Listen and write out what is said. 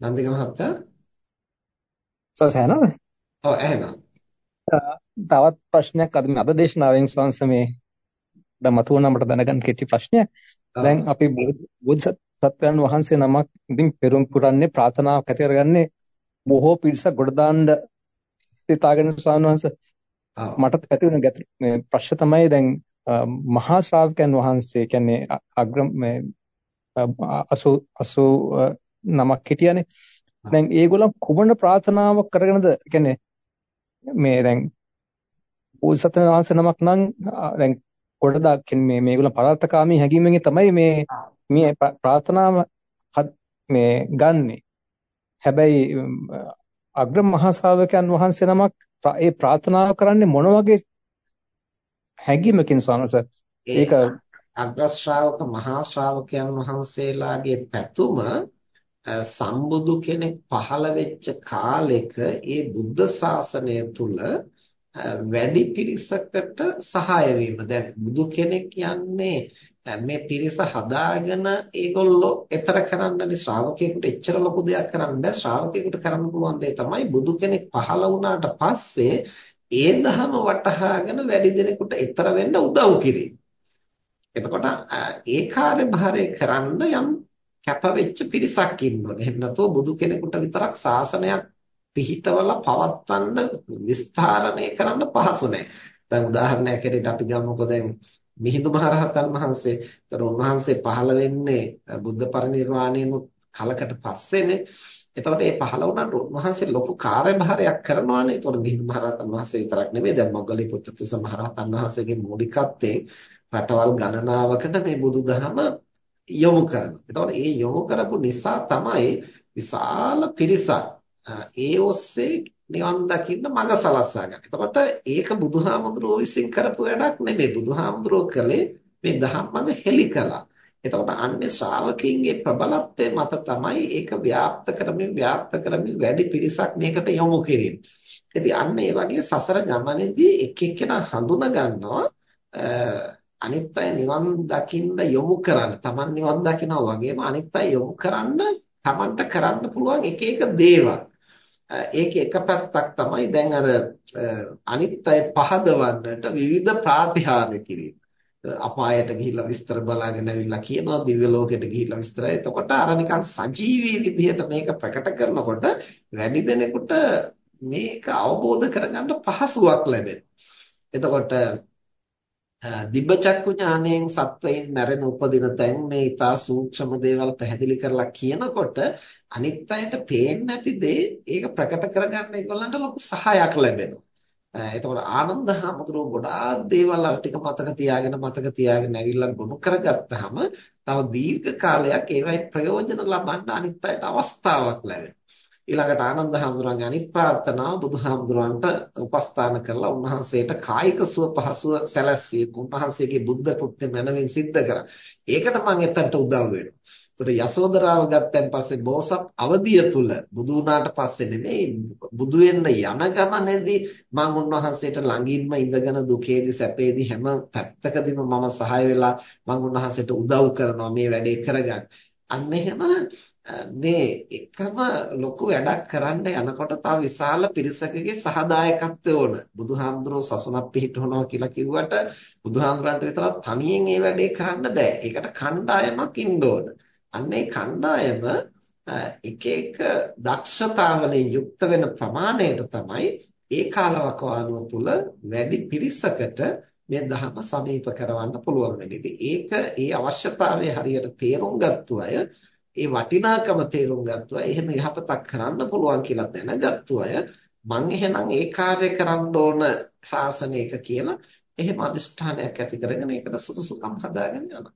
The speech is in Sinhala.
නන්දික මහත්තයා? සසහනද ඔව් ඇහෙනවා. තවත් ප්‍රශ්නයක් අද අද දේශනාවෙන් සංස මේ දැන් මතුවන මට දැනගන්න කෙටි ප්‍රශ්නයක්. දැන් අපි බුද්ධ සත්වයන් වහන්සේ නමක් ඉතින් පෙරම් පුරන්නේ ප්‍රාර්ථනාවක් ඇති කරගන්නේ බොහෝ පිරිසක් ගොඩ දාන්න සිතාගෙන ස්වාමීන් මට ඇති වෙන මේ ප්‍රශ්න තමයි දැන් මහා ශ්‍රාවකයන් වහන්සේ කියන්නේ අග්‍ර මේ 80 80 නමක් හිටියනේ. දැන් ඒගොල්ලන් කුමන ප්‍රාර්ථනාවක් කරගෙනද කියන්නේ මේ දැන් බෝසත්ණන් වහන්සේ නමක් නම් දැන් ගොඩක් මේ මේගොල්ලන් පරාර්ථකාමී හැඟීමෙන් තමයි මේ මේ ප්‍රාර්ථනාව මේ ගන්නෙ. හැබැයි අග්‍ර මහා ශ්‍රාවකයන් වහන්සේ නමක් ඒ ප්‍රාර්ථනාව කරන්නේ මොන වගේ හැඟීමකින් ස්වාමීන් ඒක අග්‍ර ශ්‍රාවක මහා ශ්‍රාවකයන් වහන්සේලාගේ පැතුම සම්බුදු කෙනෙක් පහළ වෙච්ච කාලෙක ඒ බුද්ධ ශාසනය තුල වැඩි පිරිසකට සහාය වීම. දැන් බුදු කෙනෙක් යන්නේ මේ පිරිස හදාගෙන ඒගොල්ලෝ ඈතර කරන්නනේ ශ්‍රාවකයෙකුට එච්චර ලොකු දෙයක් කරන්න බෑ. ශ්‍රාවකයෙකුට කරන්න පුළුවන් දේ තමයි බුදු කෙනෙක් පහළ වුණාට පස්සේ ඒ දහම වටහාගෙන වැඩි දෙනෙකුට ඈතර වෙන්න උදව් කිරීම. එතකොට ඒ කාර්යභාරය කරන්න යම් කැපවෙච්ච පිරිසක් ඉන්නවා. එහෙම නැත්නම් බුදු කෙනෙකුට විතරක් ශාසනයක් පිහිටවලා පවත්වන්න විස්තරණය කරන්න පහසු නැහැ. දැන් උදාහරණයක් හැටියට අපි ගමුකෝ දැන් මිහිඳු මහරහතන් වහන්සේ. ඒතර උන්වහන්සේ පහළ වෙන්නේ බුද්ධ පරිනිර්වාණයනොත් කලකට පස්සේනේ. එතකොට මේ පහළ වුණාට උන්වහන්සේ ලොකු කාර්යභාරයක් කරනවානේ. ඒතකොට මිහිඳු මහරහතන් වහන්සේ විතරක් නෙමෙයි දැන් මොග්ගලී පුත්තිස්ස මහරහතන් වහන්සේගේ මූලිකත්වයෙන් රටවල් ගණනාවකට මේ බුදුදහම යොමු කරනවා. එතකොට මේ යොමු කරපු නිසා තමයි විශාල පිරිසක් ඒ ඔස්සේ නිවන් දකින්න මඟ සලස්වා ගන්න. එතකොට ඒක බුදුහාමුදුරුවෝ විසින් කරපු වැඩක් නෙමෙයි. බුදුහාමුදුරුවෝ කළේ මේ දහම් මඟ හෙළි කළා. එතකොට අන්නේ ශ්‍රාවකීන්ගේ ප්‍රබලත්වය මත තමයි ඒක ව්‍යාප්ත කරමින් ව්‍යාප්ත කරමින් වැඩි පිරිසක් මේකට යොමු කිරීම. ඉතින් අන්න ඒ වගේ සසර ගමනේදී එක එක්කෙනා හඳුනා ගන්නවා අනිත් අය නිවන් දකින්න යොමු කරන්න තමන් නිවන් දකිනවා වගේම අනිත් අය යොමු කරන්න තමන්ට කරන්න පුළුවන් එක එක දේවල් ඒකේ එක පැත්තක් තමයි දැන් අර අනිත් අය පහදවන්නට විවිධ ප්‍රාතිහාර්ය කිරීම අපායට ගිහිල්ලා විස්තර බලාගෙන ඇවිල්ලා කියනවා දිව්‍ය ලෝකෙට ගිහිල්ලා විස්තරය. එතකොට අර නිකන් සජීවී විදිහට මේක ප්‍රකට කරනකොට වැඩි දෙනෙකුට මේක අවබෝධ කරගන්න පහසුවක් ලැබෙනවා. එතකොට දිබ්බ චක්කු ඥාණයෙන් සත්වයින් මැරෙන උපදින තැන් මේ ඊටා සූක්ෂම දේවල් පැහැදිලි කරලා කියනකොට අනිත් අයට පේන්නේ නැති දේ ඒක ප්‍රකට කරගන්න ඒගොල්ලන්ට ලොකු සහායක් ලැබෙනවා. එතකොට ආනන්ද හැමතුරු ගොඩාක් දේවල් අර ටික මතක තියාගෙන මතක තියාගෙන ඇවිල්ලා ගොනු කරගත්තාම තව දීර්ඝ කාලයක් ඒවයි ප්‍රයෝජන ලබන්න අනිත් අයට අවස්ථාවක් ලැබෙනවා. ඊළඟට ආනන්ද හැඳුනගේ අනිත් ප්‍රාර්ථනාව බුදුහාමුදුරන්ට උපස්ථාන කරලා උන්වහන්සේට කායික සුව පහසුව සැලැස්වීම උන්වහන්සේගේ බුද්ධ කෘත්‍ය මනවින් සිද්ධ කරා. ඒකට මම එතනට උදව් වෙනවා. ඒතර යසෝදරාව ගත්තන් පස්සේ බෝසත් අවදිය තුල බුදු වුණාට පස්සේ නෙමෙයි බුදු වෙන්න යන ගමනේදී මම උන්වහන්සේට ළඟින්ම ඉඳගෙන දුකේදී සැපේදී හැම පැත්තකදීම මම සහාය වෙලා මම උන්වහන්සේට උදව් කරනවා මේ වැඩේ කරගන්න. අන්න එහෙම මේ එකම ලොකු වැඩක් කරන්න යනකොට තව විශාල පිරිසකගේ සහදායකත්වය ඕන. බුදුහාමුදුරුවෝ සසුනක් පිහිටවනවා කියලා කිව්වට බුදුහාමුදුරන්ට විතරක් තනියෙන් ඒ වැඩේ කරන්න බෑ. ඒකට කණ්ඩායමක් ඉන්න ඕන. අන්න ඒ කණ්ඩායම එක එක දක්ෂතාවලින් යුක්ත වෙන ප්‍රමාණයට තමයි ඒ කාලවකවානුව තුල වැඩි පිරිසකට මේ ධර්ම සමීප කරවන්න පුළුවන් වෙන්නේ. ඒක ඒ අවශ්‍යතාවය හරියට තේරුම් ගත්තු අය ඒ වටිනාකම තේරුම් ගත්තා. එහෙම යහපතක් කරන්න පුළුවන් කියලා දැනගත්තු අය මං එහෙනම් ඒ කාර්ය කරන්න ඕන සාසනයක කියලා එහෙම අදිෂ්ඨානයක් ඇති කරගෙන ඒකට සුදුසුකම් හදාගෙන යනවා.